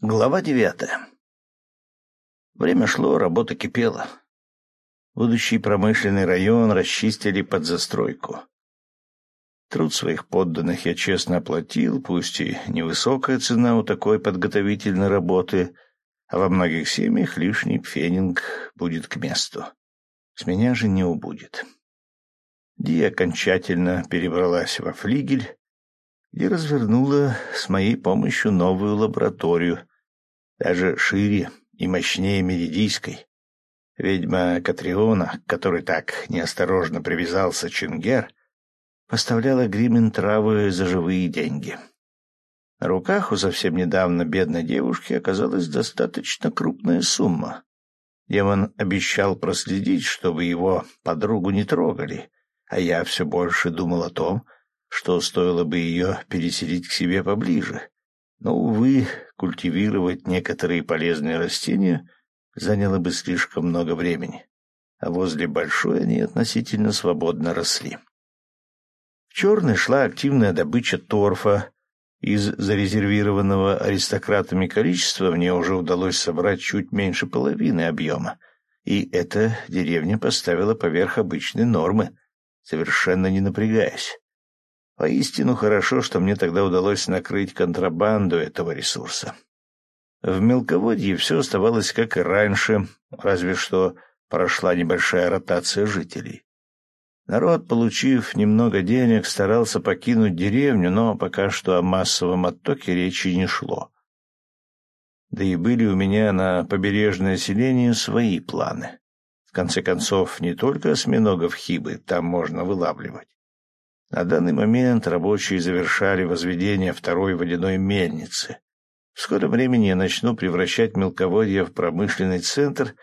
Глава девятая. Время шло, работа кипела. Будущий промышленный район расчистили под застройку. Труд своих подданных я честно оплатил, пусть и невысокая цена у такой подготовительной работы, а во многих семьях лишний пфенинг будет к месту. С меня же не убудет. Ди окончательно перебралась во флигель, и развернула с моей помощью новую лабораторию, даже шире и мощнее Меридийской. Ведьма Катриона, к которой так неосторожно привязался Чингер, поставляла гримен травы за живые деньги. На руках у совсем недавно бедной девушки оказалась достаточно крупная сумма. Демон обещал проследить, чтобы его подругу не трогали, а я все больше думал о том, что стоило бы ее переселить к себе поближе. Но, увы, культивировать некоторые полезные растения заняло бы слишком много времени, а возле большой они относительно свободно росли. В черной шла активная добыча торфа. Из зарезервированного аристократами количества мне уже удалось собрать чуть меньше половины объема, и эта деревня поставила поверх обычной нормы, совершенно не напрягаясь. Поистину хорошо, что мне тогда удалось накрыть контрабанду этого ресурса. В мелководье все оставалось как и раньше, разве что прошла небольшая ротация жителей. Народ, получив немного денег, старался покинуть деревню, но пока что о массовом оттоке речи не шло. Да и были у меня на побережное селение свои планы. В конце концов, не только осьминогов хибы там можно вылавливать. На данный момент рабочие завершали возведение второй водяной мельницы. В скором времени я начну превращать мелководье в промышленный центр,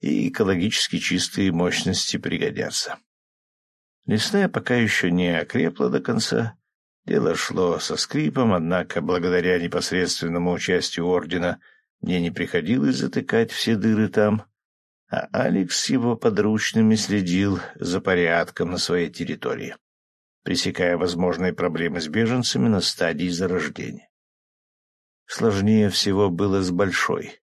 и экологически чистые мощности пригодятся. Лесная пока еще не окрепла до конца. Дело шло со скрипом, однако, благодаря непосредственному участию ордена, мне не приходилось затыкать все дыры там, а Алекс с его подручными следил за порядком на своей территории пресекая возможные проблемы с беженцами на стадии зарождения. Сложнее всего было с большой.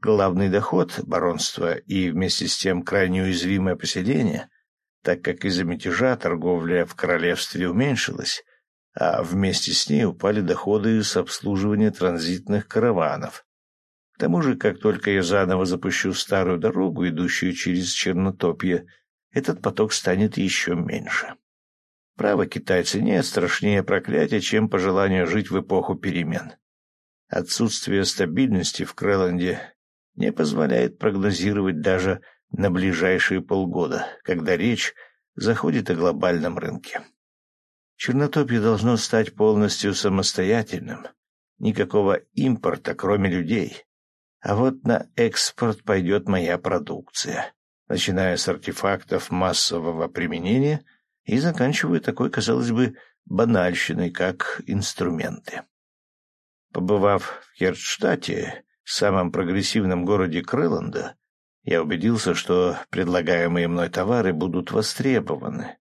Главный доход баронства и вместе с тем крайне уязвимое поселение, так как из-за мятежа торговля в королевстве уменьшилась, а вместе с ней упали доходы с обслуживания транзитных караванов. К тому же, как только я заново запущу старую дорогу, идущую через Чернотопье, этот поток станет еще меньше. Право, китайцы, нет страшнее проклятия, чем пожелание жить в эпоху перемен. Отсутствие стабильности в Крэланде не позволяет прогнозировать даже на ближайшие полгода, когда речь заходит о глобальном рынке. Чернотопье должно стать полностью самостоятельным. Никакого импорта, кроме людей. А вот на экспорт пойдет моя продукция, начиная с артефактов массового применения — и заканчивая такой, казалось бы, банальщиной, как инструменты. Побывав в Хердштадте, самом прогрессивном городе Крыланда, я убедился, что предлагаемые мной товары будут востребованы.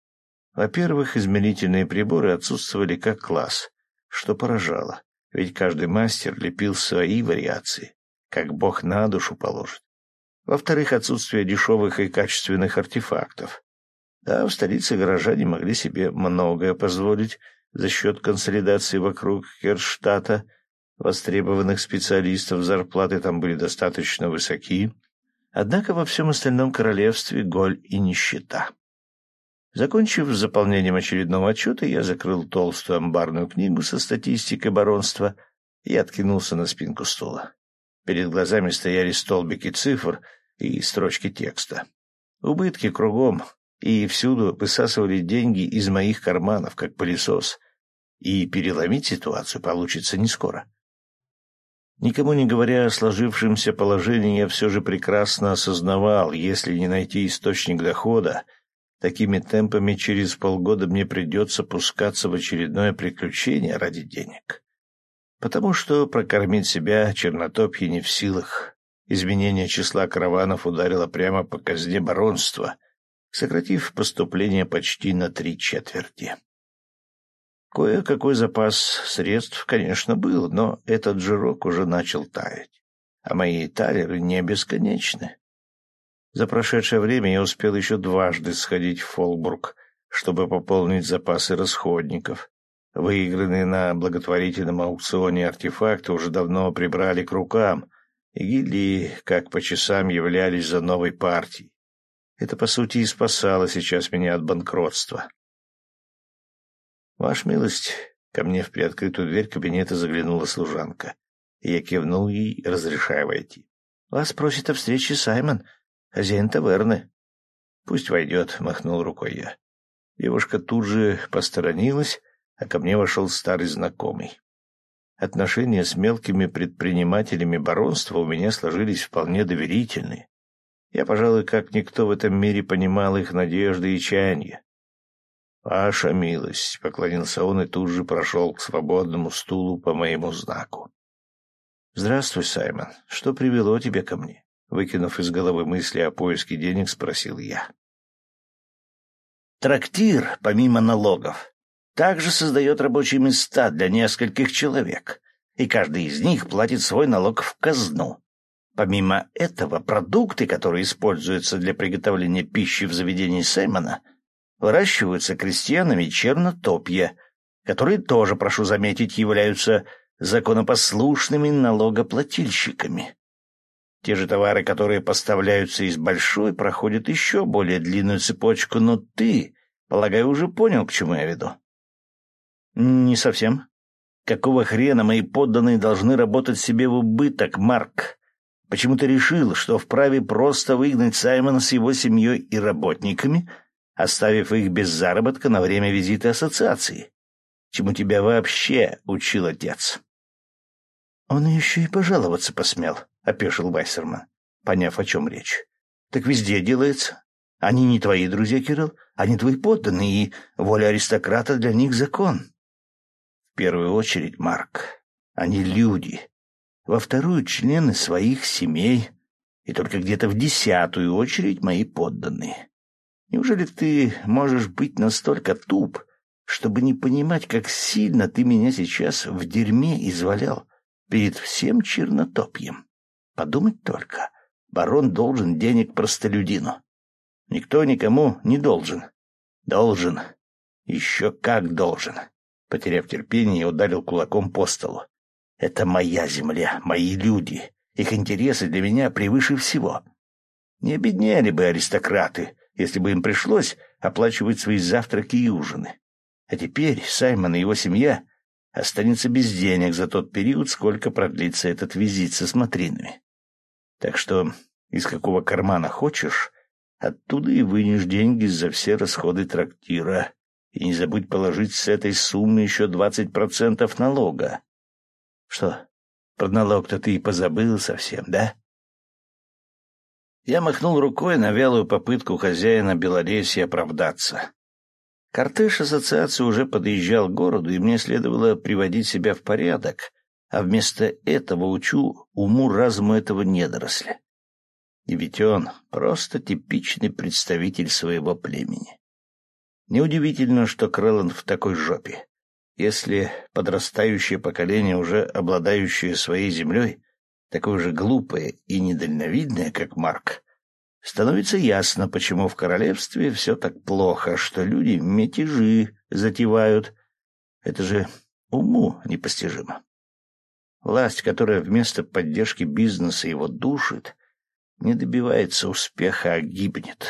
Во-первых, измерительные приборы отсутствовали как класс, что поражало, ведь каждый мастер лепил свои вариации, как бог на душу положит. Во-вторых, отсутствие дешевых и качественных артефактов, а в столице горожане могли себе многое позволить за счет консолидации вокруг Керштата. Востребованных специалистов зарплаты там были достаточно высоки, однако во всем остальном королевстве голь и нищета. Закончив заполнением очередного отчета, я закрыл толстую амбарную книгу со статистикой баронства и откинулся на спинку стула. Перед глазами стояли столбики цифр и строчки текста. Убытки кругом, и всюду высасывали деньги из моих карманов, как пылесос, и переломить ситуацию получится не скоро. Никому не говоря о сложившемся положении, я все же прекрасно осознавал, если не найти источник дохода, такими темпами через полгода мне придется пускаться в очередное приключение ради денег. Потому что прокормить себя чернотопье не в силах. Изменение числа караванов ударило прямо по казне баронства — сократив поступление почти на три четверти. Кое-какой запас средств, конечно, был, но этот жирок уже начал таять, а мои талеры не бесконечны. За прошедшее время я успел еще дважды сходить в Фолбург, чтобы пополнить запасы расходников. Выигранные на благотворительном аукционе артефакты уже давно прибрали к рукам, и гильдии, как по часам, являлись за новой партией. Это, по сути, и спасало сейчас меня от банкротства. «Ваша милость!» — ко мне в приоткрытую дверь кабинета заглянула служанка. Я кивнул ей, разрешая войти. «Вас просит о встрече Саймон, хозяин таверны». «Пусть войдет», — махнул рукой я. Девушка тут же посторонилась, а ко мне вошел старый знакомый. Отношения с мелкими предпринимателями баронства у меня сложились вполне доверительные. Я, пожалуй, как никто в этом мире понимал их надежды и чаяния. «Ваша милость», — поклонился он и тут же прошел к свободному стулу по моему знаку. «Здравствуй, Саймон. Что привело тебя ко мне?» Выкинув из головы мысли о поиске денег, спросил я. «Трактир, помимо налогов, также создает рабочие места для нескольких человек, и каждый из них платит свой налог в казну. Помимо этого, продукты, которые используются для приготовления пищи в заведении Саймона — выращиваются крестьянами чернотопья, которые тоже, прошу заметить, являются законопослушными налогоплательщиками. Те же товары, которые поставляются из большой, проходят еще более длинную цепочку, но ты, полагаю, уже понял, к чему я веду. Не совсем. Какого хрена мои подданные должны работать себе в убыток, Марк? Почему ты решил, что вправе просто выгнать Саймона с его семьей и работниками — оставив их без заработка на время визита ассоциации. Чему тебя вообще учил отец? — Он еще и пожаловаться посмел, — опешил Вайсерман, поняв, о чем речь. — Так везде делается. Они не твои друзья, Кирилл, они твои подданные, и воля аристократа для них закон. В первую очередь, Марк, они люди. Во вторую — члены своих семей, и только где-то в десятую очередь мои подданные. Неужели ты можешь быть настолько туп, чтобы не понимать, как сильно ты меня сейчас в дерьме извалял перед всем чернотопьем? Подумать только, барон должен денег простолюдину. Никто никому не должен. Должен. Еще как должен. Потеряв терпение, ударил кулаком по столу. Это моя земля, мои люди. Их интересы для меня превыше всего. Не обедняли бы аристократы, если бы им пришлось оплачивать свои завтраки и ужины. А теперь Саймон и его семья останутся без денег за тот период, сколько продлится этот визит со смотринами. Так что из какого кармана хочешь, оттуда и вынешь деньги за все расходы трактира. И не забудь положить с этой суммы еще двадцать процентов налога. Что, про налог-то ты и позабыл совсем, да? Я махнул рукой на вялую попытку хозяина Белоресии оправдаться. Кортеж ассоциации уже подъезжал к городу, и мне следовало приводить себя в порядок, а вместо этого учу уму-разуму этого недоросля. И ведь он просто типичный представитель своего племени. Неудивительно, что Крэлланд в такой жопе. Если подрастающее поколение, уже обладающее своей землей, такое же глупое и недальновидное, как Марк, становится ясно, почему в королевстве все так плохо, что люди мятежи затевают. Это же уму непостижимо. Власть, которая вместо поддержки бизнеса его душит, не добивается успеха, а гибнет.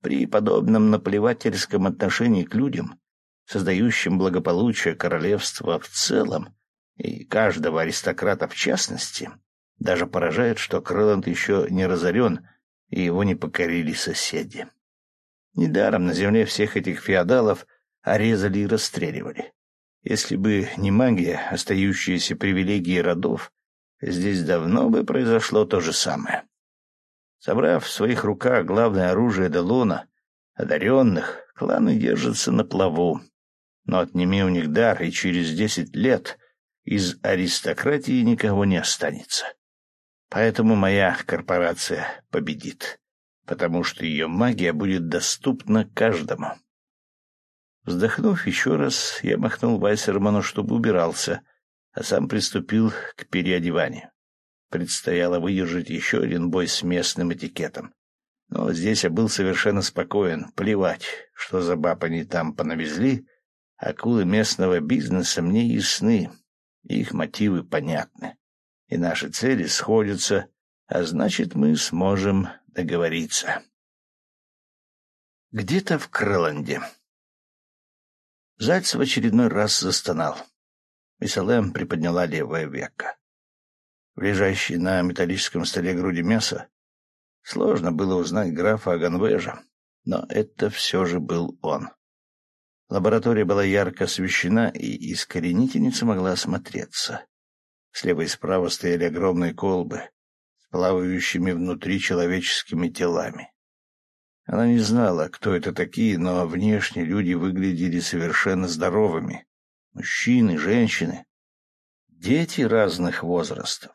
При подобном наплевательском отношении к людям, создающим благополучие королевства в целом, и каждого аристократа в частности, даже поражает, что Крыланд еще не разорен, и его не покорили соседи. Недаром на земле всех этих феодалов орезали и расстреливали. Если бы не магия, остающиеся привилегии родов, здесь давно бы произошло то же самое. Собрав в своих руках главное оружие Делона, одаренных, кланы держатся на плаву. Но отними у них дар, и через десять лет из аристократии никого не останется. Поэтому моя корпорация победит, потому что ее магия будет доступна каждому. Вздохнув еще раз, я махнул Вайсерману, чтобы убирался, а сам приступил к переодеванию. Предстояло выдержать еще один бой с местным этикетом. Но здесь я был совершенно спокоен. Плевать, что за баб они там понавезли. Акулы местного бизнеса мне ясны. Их мотивы понятны. И наши цели сходятся, а значит, мы сможем договориться. Где-то в Крыланде. Зайц в очередной раз застонал. Мисалем приподняла левое веко. В лежащей на металлическом столе груди мяса сложно было узнать графа Аганвежа, но это все же был он. Лаборатория была ярко освещена, и искоренительница могла осмотреться. Слева и справа стояли огромные колбы с плавающими внутри человеческими телами. Она не знала, кто это такие, но внешне люди выглядели совершенно здоровыми. Мужчины, женщины, дети разных возрастов.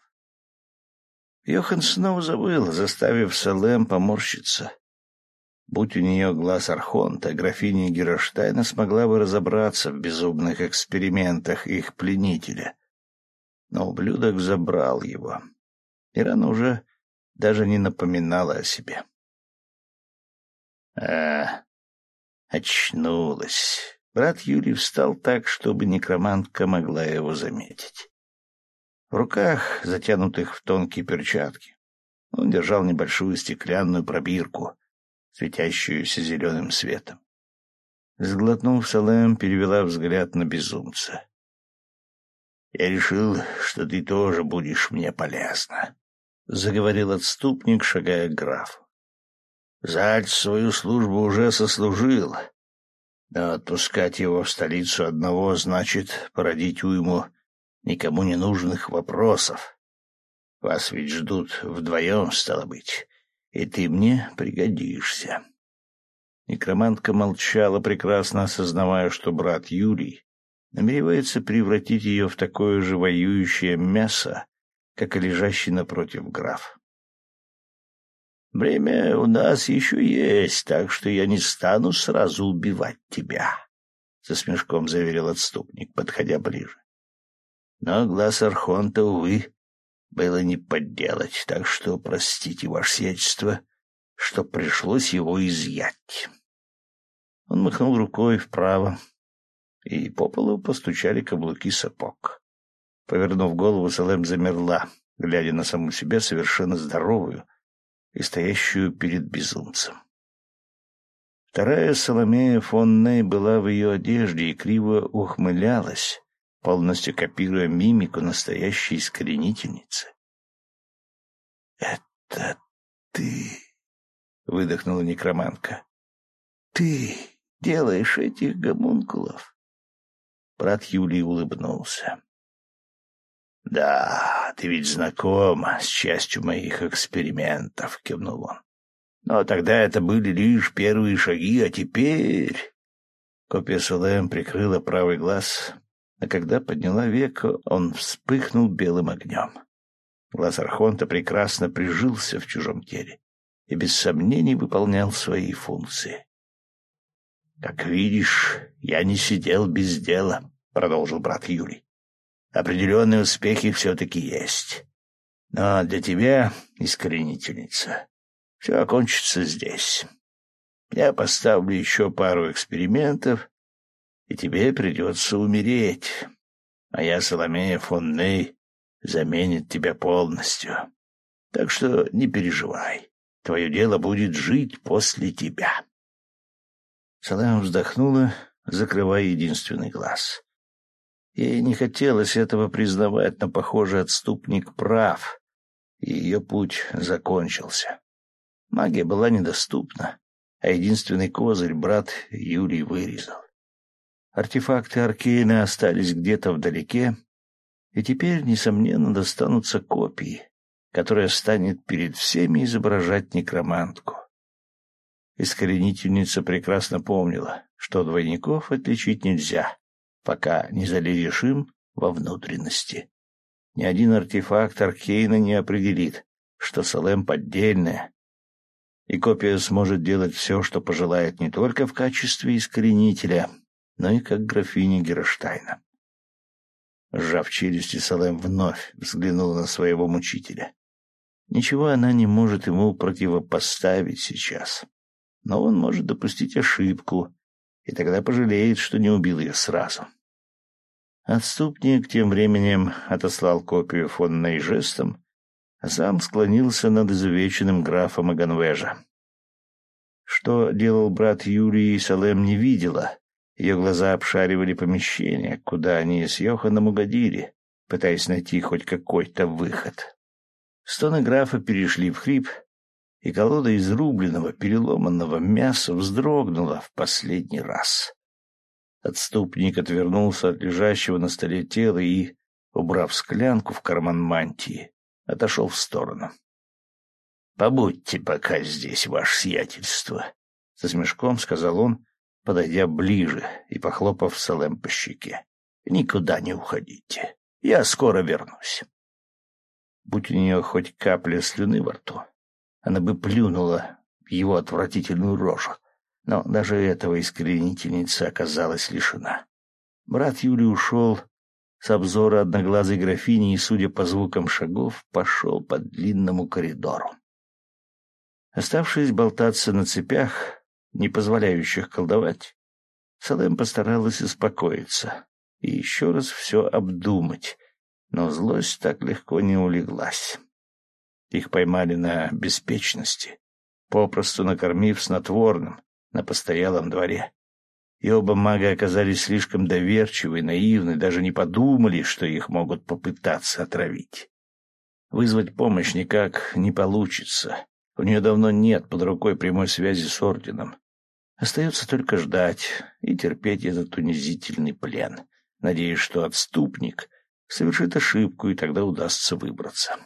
Йохан снова забыл, заставив Салем поморщиться. Будь у нее глаз Архонта, графиня Героштайна смогла бы разобраться в безумных экспериментах их пленителя. Но ублюдок забрал его. Ирана уже даже не напоминала о себе. А, очнулась. Брат Юрий встал так, чтобы некромантка могла его заметить. В руках, затянутых в тонкие перчатки, он держал небольшую стеклянную пробирку, светящуюся зеленым светом. Сглотнув, Салем перевела взгляд на безумца. «Я решил, что ты тоже будешь мне полезна», — заговорил отступник, шагая к графу. Зальц свою службу уже сослужил, но отпускать его в столицу одного значит породить уйму никому не нужных вопросов. Вас ведь ждут вдвоем, стало быть, и ты мне пригодишься. Некромантка молчала, прекрасно осознавая, что брат Юрий намеревается превратить ее в такое же воюющее мясо, как и лежащий напротив граф. Время у нас еще есть, так что я не стану сразу убивать тебя, — со смешком заверил отступник, подходя ближе. Но глаз Архонта, увы, было не подделать, так что простите, ваше сиятельство, что пришлось его изъять. Он махнул рукой вправо, и по полу постучали каблуки сапог. Повернув голову, Салем замерла, глядя на саму себя совершенно здоровую, и стоящую перед безумцем. Вторая Соломея фон Ней была в ее одежде и криво ухмылялась, полностью копируя мимику настоящей искоренительницы. — Это ты, — выдохнула некроманка. — Ты делаешь этих гомункулов? Брат Юлий улыбнулся. «Да, ты ведь знаком с частью моих экспериментов», — кивнул он. «Но тогда это были лишь первые шаги, а теперь...» Копия Сулэм прикрыла правый глаз, а когда подняла веко, он вспыхнул белым огнем. Глаз Архонта прекрасно прижился в чужом теле и без сомнений выполнял свои функции. «Как видишь, я не сидел без дела», — продолжил брат Юрий определенные успехи все-таки есть. Но для тебя, искоренительница, все окончится здесь. Я поставлю еще пару экспериментов, и тебе придется умереть. А я, Соломея фон Ней, заменит тебя полностью. Так что не переживай. Твое дело будет жить после тебя. Салам вздохнула, закрывая единственный глаз. Ей не хотелось этого признавать, но, похоже, отступник прав, и ее путь закончился. Магия была недоступна, а единственный козырь брат Юрий вырезал. Артефакты Аркейна остались где-то вдалеке, и теперь, несомненно, достанутся копии, которая станет перед всеми изображать некромантку. Искоренительница прекрасно помнила, что двойников отличить нельзя, пока не залезешь им во внутренности. Ни один артефакт Аркейна не определит, что Салем поддельная, и копия сможет делать все, что пожелает не только в качестве искоренителя, но и как графиня Героштайна. Сжав челюсти, Салем вновь взглянула на своего мучителя. Ничего она не может ему противопоставить сейчас. Но он может допустить ошибку, и тогда пожалеет, что не убил ее сразу. Отступник тем временем отослал копию фон Нейжестом, а сам склонился над изувеченным графом Аганвежа. Что делал брат Юрий, Салем не видела. Ее глаза обшаривали помещение, куда они с Йоханом угодили, пытаясь найти хоть какой-то выход. Стоны графа перешли в хрип, и колода изрубленного, переломанного мяса вздрогнула в последний раз. Отступник отвернулся от лежащего на столе тела и, убрав склянку в карман мантии, отошел в сторону. — Побудьте пока здесь, ваше сиятельство, — со смешком сказал он, подойдя ближе и похлопав Салем по щеке. — Никуда не уходите. Я скоро вернусь. Будь у нее хоть капля слюны во рту, она бы плюнула в его отвратительную рожу. Но даже этого искоренительница оказалась лишена. Брат Юлий ушел с обзора одноглазой графини и, судя по звукам шагов, пошел по длинному коридору. Оставшись болтаться на цепях, не позволяющих колдовать, Салем постаралась успокоиться и еще раз все обдумать, но злость так легко не улеглась. Их поймали на беспечности, попросту накормив снотворным на постоялом дворе. И оба мага оказались слишком доверчивы и наивны, даже не подумали, что их могут попытаться отравить. Вызвать помощь никак не получится. У нее давно нет под рукой прямой связи с орденом. Остается только ждать и терпеть этот унизительный плен, надеясь, что отступник совершит ошибку, и тогда удастся выбраться.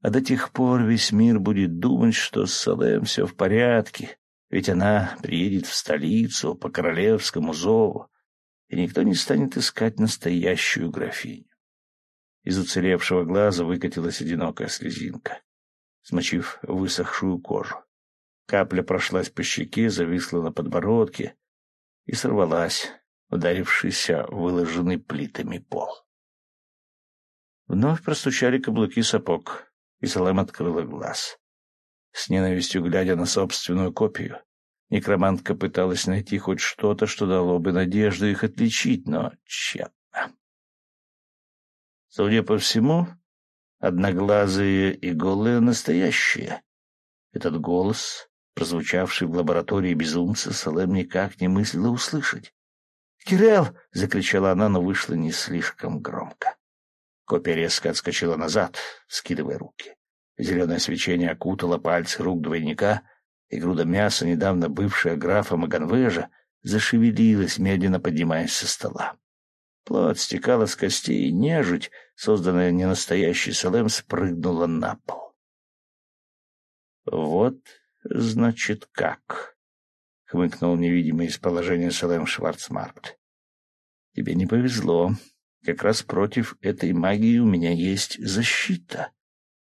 А до тех пор весь мир будет думать, что с Салем все в порядке, ведь она приедет в столицу по королевскому зову, и никто не станет искать настоящую графиню. Из уцелевшего глаза выкатилась одинокая слезинка, смочив высохшую кожу. Капля прошлась по щеке, зависла на подбородке и сорвалась, ударившись о выложенный плитами пол. Вновь простучали каблуки сапог, и Салем открыла глаз. С ненавистью глядя на собственную копию, некромантка пыталась найти хоть что-то, что дало бы надежду их отличить, но тщетно. Судя по всему, одноглазые и голые настоящие. Этот голос, прозвучавший в лаборатории безумца, Салем никак не мыслила услышать. «Кирелл!» — закричала она, но вышла не слишком громко. Копия резко отскочила назад, скидывая руки. Зеленое свечение окутало пальцы рук двойника, и груда мяса, недавно бывшая графом Аганвежа, зашевелилась, медленно поднимаясь со стола. Плоть стекала с костей, и нежить, созданная ненастоящий Салем, спрыгнула на пол. «Вот, значит, как!» — хмыкнул невидимый из положения Салем Шварцмаркт. «Тебе не повезло. Как раз против этой магии у меня есть защита.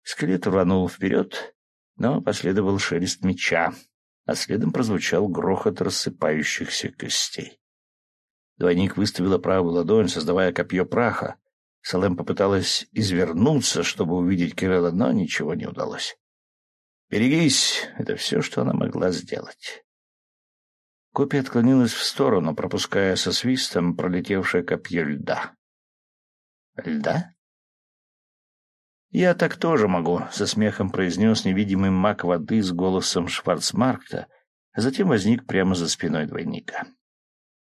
Скелет рванул вперед, но последовал шелест меча, а следом прозвучал грохот рассыпающихся костей. Двойник выставила правую ладонь, создавая копье праха. Салем попыталась извернуться, чтобы увидеть Кирилла, но ничего не удалось. «Берегись!» — это все, что она могла сделать. Копия отклонилась в сторону, пропуская со свистом пролетевшее копье льда. Льда? «Я так тоже могу», — со смехом произнес невидимый маг воды с голосом Шварцмаркта, а затем возник прямо за спиной двойника.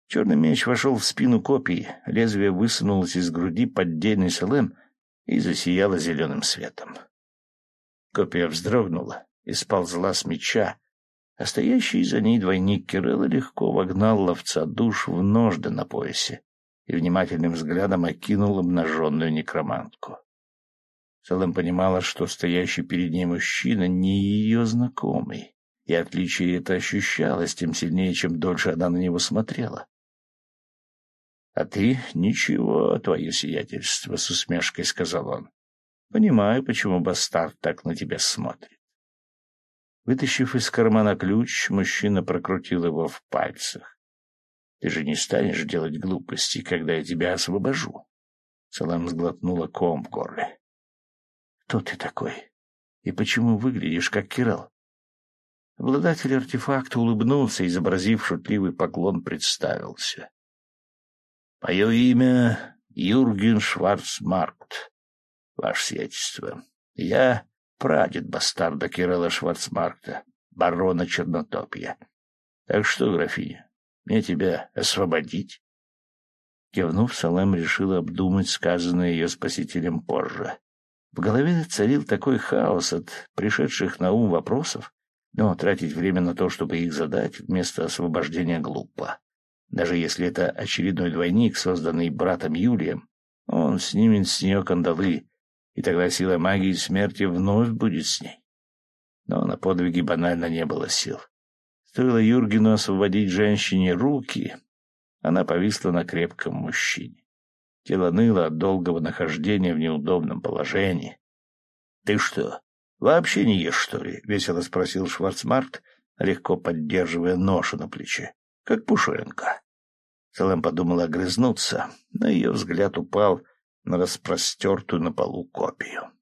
Черный меч вошел в спину копии, лезвие высунулось из груди поддельный салем и засияло зеленым светом. Копия вздрогнула и сползла с меча, а стоящий за ней двойник Кирилла легко вогнал ловца душ в ножды на поясе и внимательным взглядом окинул обнаженную некромантку. Салем понимала, что стоящий перед ней мужчина не ее знакомый, и отличие это ощущалось тем сильнее, чем дольше она на него смотрела. — А ты ничего, твое сиятельство, — с усмешкой сказал он. — Понимаю, почему бастард так на тебя смотрит. Вытащив из кармана ключ, мужчина прокрутил его в пальцах. Ты же не станешь делать глупости, когда я тебя освобожу. Салам сглотнула ком в горле. Кто ты такой? И почему выглядишь как Кирилл? Обладатель артефакта улыбнулся, изобразив шутливый поклон, представился. — Мое имя Юрген Шварцмаркт, ваше сиятельство. Я прадед бастарда Кирилла Шварцмаркта, барона Чернотопья. Так что, графиня, мне тебя освободить? Кивнув, Салем решила обдумать сказанное ее спасителем позже. В голове царил такой хаос от пришедших на ум вопросов, но тратить время на то, чтобы их задать, вместо освобождения глупо. Даже если это очередной двойник, созданный братом Юлием, он снимет с нее кандалы, и тогда сила магии смерти вновь будет с ней. Но на подвиги банально не было сил. Стоило Юргену освободить женщине руки, она повисла на крепком мужчине. Тело ныло от долгого нахождения в неудобном положении. — Ты что, вообще не ешь, что ли? — весело спросил Шварцмарт, легко поддерживая ношу на плече. — Как пушинка. Салем подумала огрызнуться, но ее взгляд упал на распростертую на полу копию.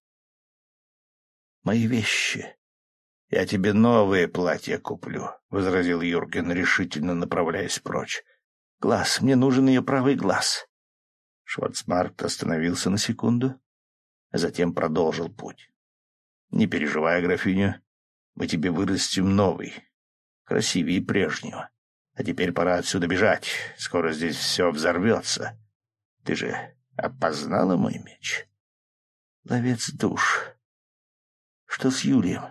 — Мои вещи. Я тебе новые платья куплю, — возразил Юрген, решительно направляясь прочь. — Глаз, мне нужен ее правый глаз. Шварцмаркт остановился на секунду, а затем продолжил путь. — Не переживай, графиня, мы тебе вырастим новый, красивее прежнего. А теперь пора отсюда бежать, скоро здесь все взорвется. Ты же опознала мой меч? — Ловец душ. — Что с Юлием?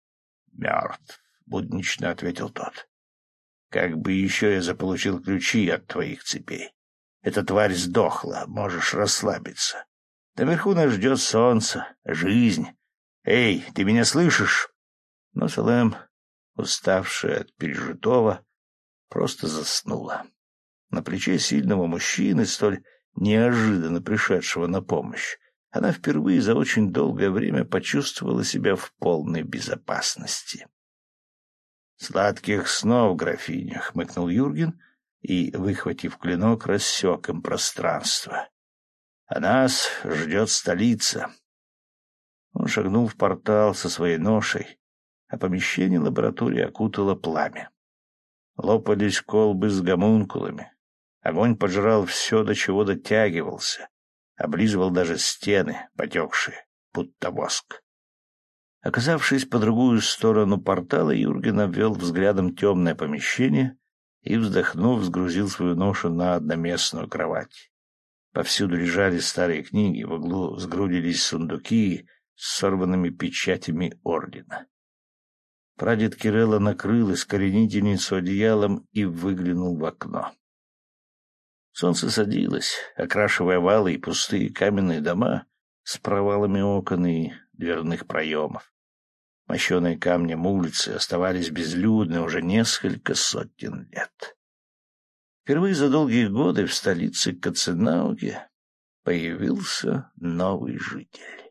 — Мертв, — буднично ответил тот. — Как бы еще я заполучил ключи от твоих цепей. Эта тварь сдохла, можешь расслабиться. Наверху нас ждет солнце, жизнь. Эй, ты меня слышишь? Но Салем, уставшая от пережитого, просто заснула. На плече сильного мужчины, столь неожиданно пришедшего на помощь, она впервые за очень долгое время почувствовала себя в полной безопасности. «Сладких снов, графиня!» — хмыкнул Юрген и, выхватив клинок, рассек им пространство. «А нас ждет столица». Он шагнул в портал со своей ношей, а помещение лаборатории окутало пламя. Лопались колбы с гомункулами. Огонь пожрал все, до чего дотягивался, облизывал даже стены, потекшие, будто воск. Оказавшись по другую сторону портала, Юрген обвел взглядом темное помещение и, вздохнув, сгрузил свою ношу на одноместную кровать. Повсюду лежали старые книги, в углу сгрудились сундуки с сорванными печатями ордена. Прадед Кирелла накрыл искоренительницу одеялом и выглянул в окно. Солнце садилось, окрашивая валы и пустые каменные дома с провалами окон и дверных проемов. Мощеные камнем улицы оставались безлюдны уже несколько сотен лет. Впервые за долгие годы в столице Каценауге появился новый житель.